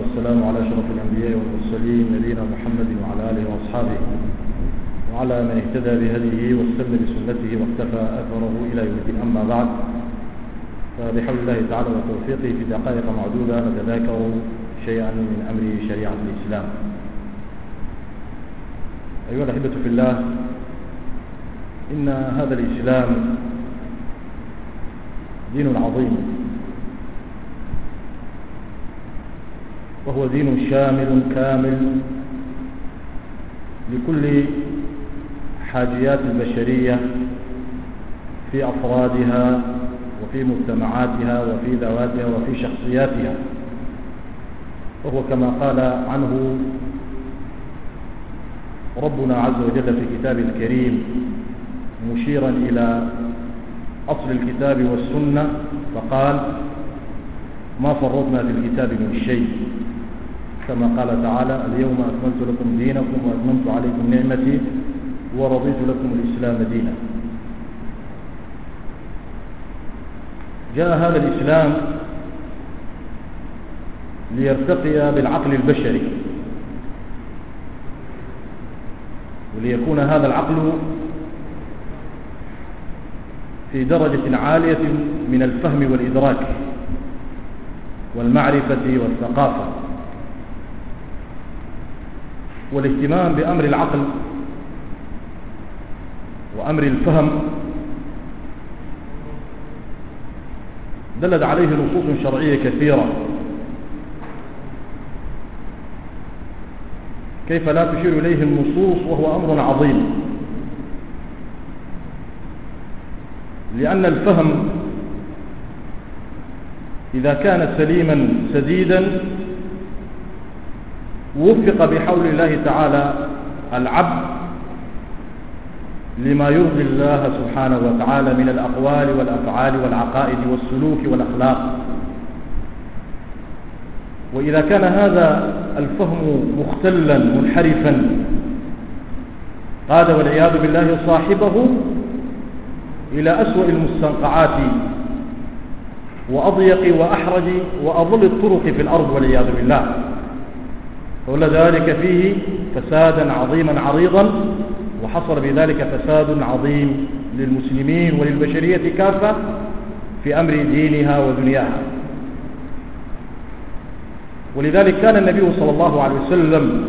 والسلام على أشرف الأنبياء والمرسلين نبينا محمد وعلى آله وأصحابه. وعلى من اهتدى بهديه واستنى بسنته واقتفى أثره إلى يوم الدين. أما بعد فبحول الله تعالى وتوفيقه في دقائق معدودة نتذاكر شيئا من أمر شريعة الإسلام. أيها الأحبة في الله إن هذا الإسلام دين عظيم. وهو دين شامل كامل لكل حاجيات البشرية في أفرادها وفي مجتمعاتها وفي ذواتها وفي شخصياتها. وهو كما قال عنه ربنا عز وجل في كتابه الكريم مشيرا إلى أصل الكتاب والسنة فقال ما فرطنا في الكتاب من شيء. كما قال تعالى اليوم أكملت لكم دينكم وأتممت عليكم نعمتي ورضيت لكم الإسلام دينا. جاء هذا الإسلام ليرتقي بالعقل البشري. وليكون هذا العقل في درجة عالية من الفهم والإدراك والمعرفة والثقافة. والاهتمام بأمر العقل وأمر الفهم دلت عليه نصوص شرعية كثيرة. كيف لا تشير إليه النصوص وهو أمر عظيم؟ لأن الفهم إذا كان سليما سديدا وفق بحول الله تعالى العبد لما يرضي الله سبحانه وتعالى من الأقوال والأفعال والعقائد والسلوك والأخلاق. وإذا كان هذا الفهم مختلا منحرفا قاد والعياذ بالله صاحبه إلى أسوأ المستنقعات وأضيق وأحرج وأضل الطرق في الأرض والعياذ بالله. فول ذلك فيه فسادا عظيما عريضا وحصل بذلك فساد عظيم للمسلمين وللبشرية كافة في أمر دينها ودنياها. ولذلك كان النبي صلى الله عليه وسلم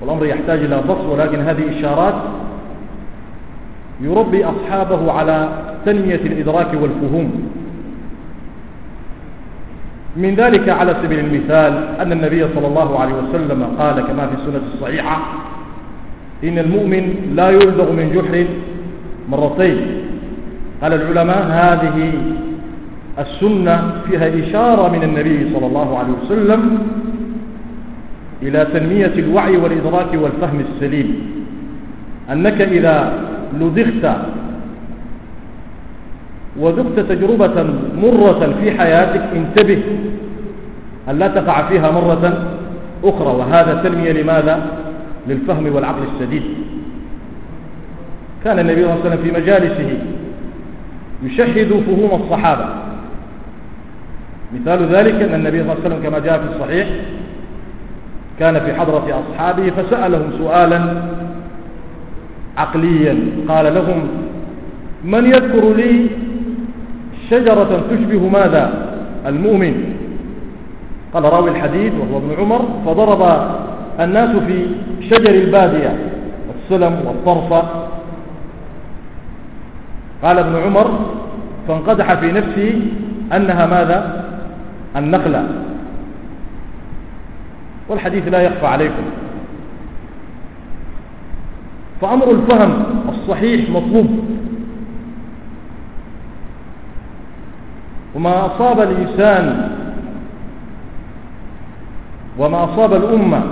والأمر يحتاج إلى بسط ولكن هذه إشارات يربي أصحابه على تنمية الإدراك والفهوم. من ذلك على سبيل المثال أن النبي صلى الله عليه وسلم قال كما في السنة الصحيحة إن المؤمن لا يلدغ من جحر مرتين. قال العلماء هذه السنة فيها إشارة من النبي صلى الله عليه وسلم إلى تنمية الوعي والإدراك والفهم السليم أنك إذا لدغت وذقت تجربة مرة في حياتك انتبه أن لا تقع فيها مرة أخرى وهذا تنمية لماذا؟ للفهم والعقل السديد كان النبي صلى الله عليه وسلم في مجالسه يشهد فهوم الصحابة. مثال ذلك أن النبي صلى الله عليه وسلم كما جاء في الصحيح كان في حضرة أصحابه فسألهم سؤالا عقليا. قال لهم من يذكر لي شجرة تشبه ماذا؟ المؤمن. قال راوي الحديث وهو ابن عمر فضرب الناس في شجر البادية السلم والطرفة قال ابن عمر فانقدح في نفسه أنها ماذا؟ النخلة. والحديث لا يخفى عليكم. فأمر الفهم الصحيح مطلوب. وما أصاب الإنسان وما أصاب الأمة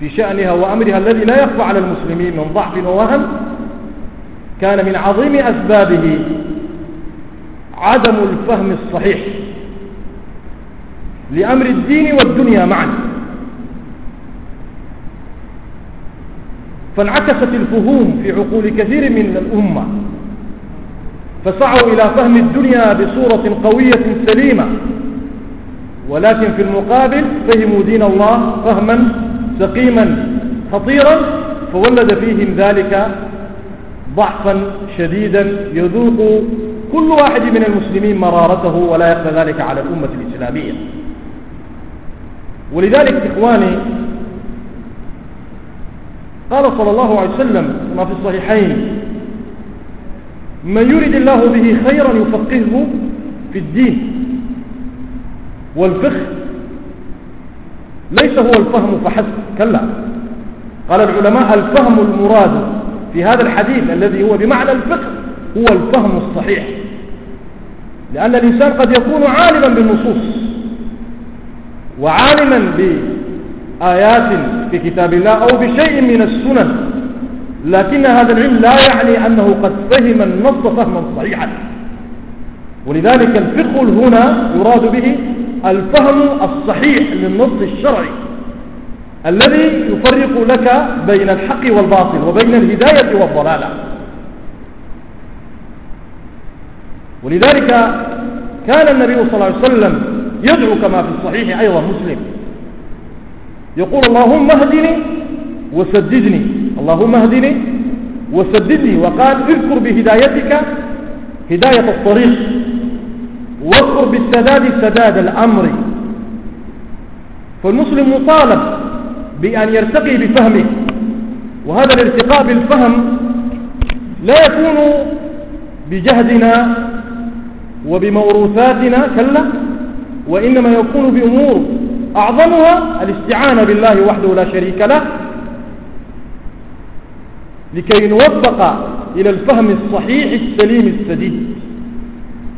في شأنها وأمرها الذي لا يخفى على المسلمين من ضعف ووهن كان من عظيم أسبابه عدم الفهم الصحيح لأمر الدين والدنيا معا. فانعكست الفهوم في عقول كثير من الأمة. فسعوا إلى فهم الدنيا بصورة قوية سليمة. ولكن في المقابل فهموا دين الله فهما سقيما خطيرا فولد فيهم ذلك ضعفا شديدا يذوق كل واحد من المسلمين مرارته ولا يخفى ذلك على الأمة الإسلامية. ولذلك إخواني قال صلى الله عليه وسلم كما في الصحيحين من يرد الله به خيرا يفقهه في الدين والفقه ليس هو الفهم فحسب. كلا. قال العلماء الفهم المراد في هذا الحديث الذي هو بمعنى الفقه هو الفهم الصحيح. لأن الإنسان قد يكون عالما بالنصوص وعالما بآيات في كتاب الله أو بشيء من السنن. لكن هذا العلم لا يعني أنه قد فهم النص فهما صحيحا. ولذلك الفقه هنا يراد به الفهم الصحيح للنص الشرعي الذي يفرق لك بين الحق والباطل وبين الهداية والضلالة. ولذلك كان النبي صلى الله عليه وسلم يدعو كما في الصحيح أيضا مسلم. يقول اللهم اهدني وسددني اللهم اهدني وسددني وقال اذكر بهدايتك هداية الطريق واذكر بالسداد سداد الأمر. فالمسلم مطالب بأن يرتقي بفهمه وهذا الارتقاء بالفهم لا يكون بجهدنا وبموروثاتنا كلا وإنما يكون بأمور أعظمها الاستعانة بالله وحده لا شريك له لكي نوفق إلى الفهم الصحيح السليم السديد.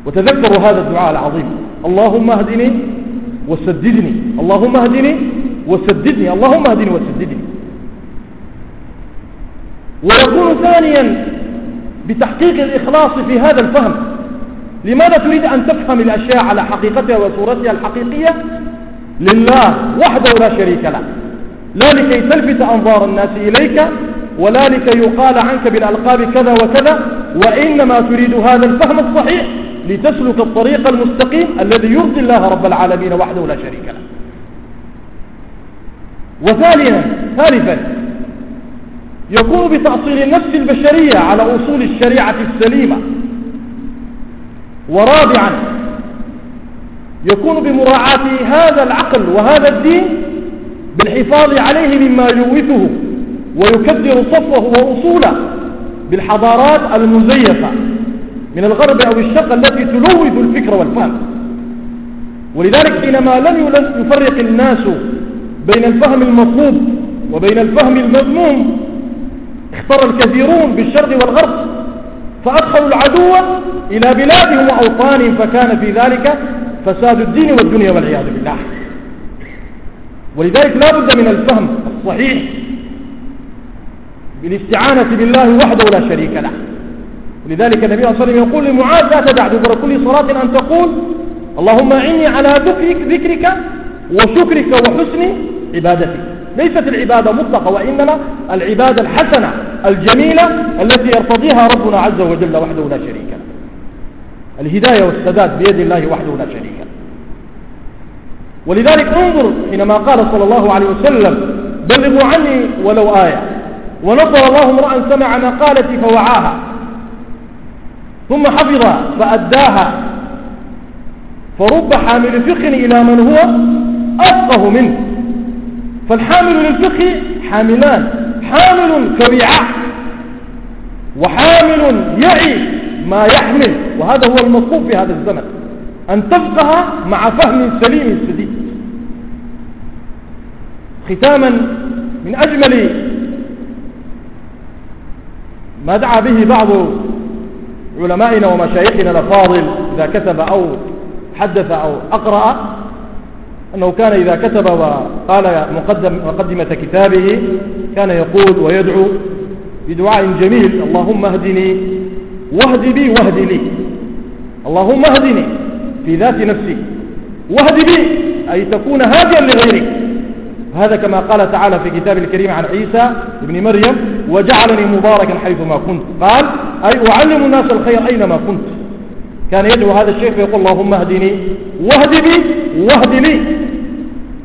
وتذكروا هذا الدعاء العظيم. اللهم اهدني وسددني. اللهم اهدني وسددني. اللهم اهدني وسددني. ويكون ثانيا بتحقيق الإخلاص في هذا الفهم. لماذا تريد أن تفهم الأشياء على حقيقتها وصورتها الحقيقية؟ لله وحده لا شريك له. لا لكي تلفت أنظار الناس إليك ولا لكي يقال عنك بالألقاب كذا وكذا وإنما تريد هذا الفهم الصحيح لتسلك الطريق المستقيم الذي يرضي الله رب العالمين وحده لا شريك له. وثانيا ثالثا يكون بتأصيل النفس البشرية على أصول الشريعة السليمة. ورابعا يكون بمراعاة هذا العقل وهذا الدين بالحفاظ عليه مما يوثه ويكدر صفه وأصوله بالحضارات المزيفة من الغرب أو الشرق التي تلوث الفكر والفهم. ولذلك حينما لم يفرق الناس بين الفهم المطلوب وبين الفهم المذموم اختار الكثيرون بالشرق والغرب فأدخلوا العدو إلى بلادهم وأوطانهم فكان في ذلك فساد الدين والدنيا والعياذ بالله. ولذلك لا بد من الفهم الصحيح بالاستعانة بالله وحده لا شريك له. لذلك النبي صلى الله عليه وسلم يقول لمعاذ لا تدع دبر كل صلاة أن تقول اللهم إني على ذكرك وشكرك وحسن عبادتك. ليست العبادة مطلقة وإنما العبادة الحسنة الجميلة التي يرتضيها ربنا عز وجل وحده لا شريك له. الهداية والسداد بيد الله وحده لا شريك له. ولذلك انظر حينما قال صلى الله عليه وسلم بلغوا عني ولو آية. ونصر الله امرأ سمع مقالتي فوعاها ثم حفظ فأداها فرب حامل فقه إلى من هو أفقه منه. فالحامل للفقه حاملان حامل كبيعة وحامل يعي ما يحمل وهذا هو المطلوب في هذا الزمن أن تفقه مع فهم سليم سديد ختاما من أجمل ما دعا به بعض علمائنا ومشايخنا الأفاضل إذا كتب أو حدث أو أقرأ أنه كان إذا كتب وقال مقدم مقدمة كتابه كان يقول ويدعو بدعاء جميل اللهم اهدني واهد بي واهد لي. اللهم اهدني في ذات نفسي واهد بي أي تكون هاديا لغيرك. هذا كما قال تعالى في كتاب الكريم عن عيسى ابن مريم وجعلني مباركا حيثما كنت. قال أي أعلم الناس الخير أينما كنت. كان يدعو هذا الشيخ فيقول اللهم اهدني واهد بي واهد لي.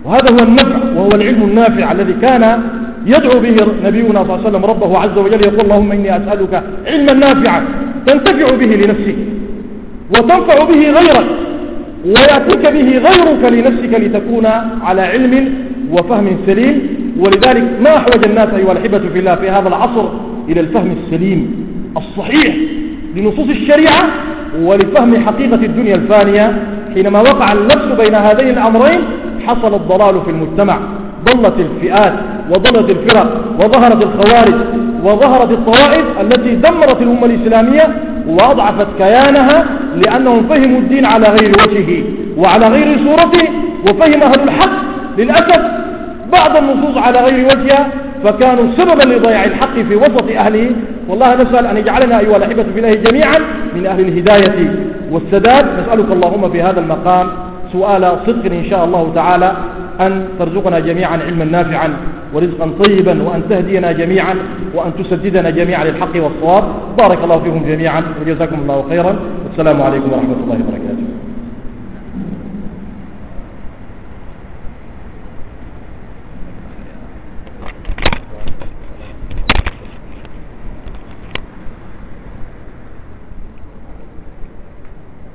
وهذا هو النفع وهو العلم النافع الذي كان يدعو به نبينا صلى الله عليه وسلم ربه عز وجل يقول اللهم إني أسألك علما نافعا تنتفع به لنفسك وتنفع به غيرك ويأتيك به غيرك لنفسك لتكون على علم وفهم سليم ولذلك ما أحوج الناس أيها الأحبة في الله في هذا العصر إلى الفهم السليم الصحيح لنصوص الشريعة ولفهم حقيقة الدنيا الفانية. حينما وقع اللبس بين هذين الأمرين حصل الضلال في المجتمع. ضلت الفئات وضلت الفرق وظهرت الخوارج وظهرت الطوائف التي دمرت الأمة الإسلامية وأضعفت كيانها لأنهم فهموا الدين على غير وجهه وعلى غير صورته وفهم أهل الحق للأسف بعض النصوص على غير وجهها فكانوا سببا لضياع الحق في وسط أهله. والله نسأل أن يجعلنا أيها الأحبة في الله جميعا من أهل الهداية والسداد. نسألك اللهم في هذا المقام سؤال صدق إن شاء الله تعالى أن ترزقنا جميعا علما نافعا ورزقا طيبا وأن تهدينا جميعا وأن تسددنا جميعا للحق والصواب. بارك الله فيكم جميعا وجزاكم الله خيرا. والسلام عليكم ورحمة الله وبركاته.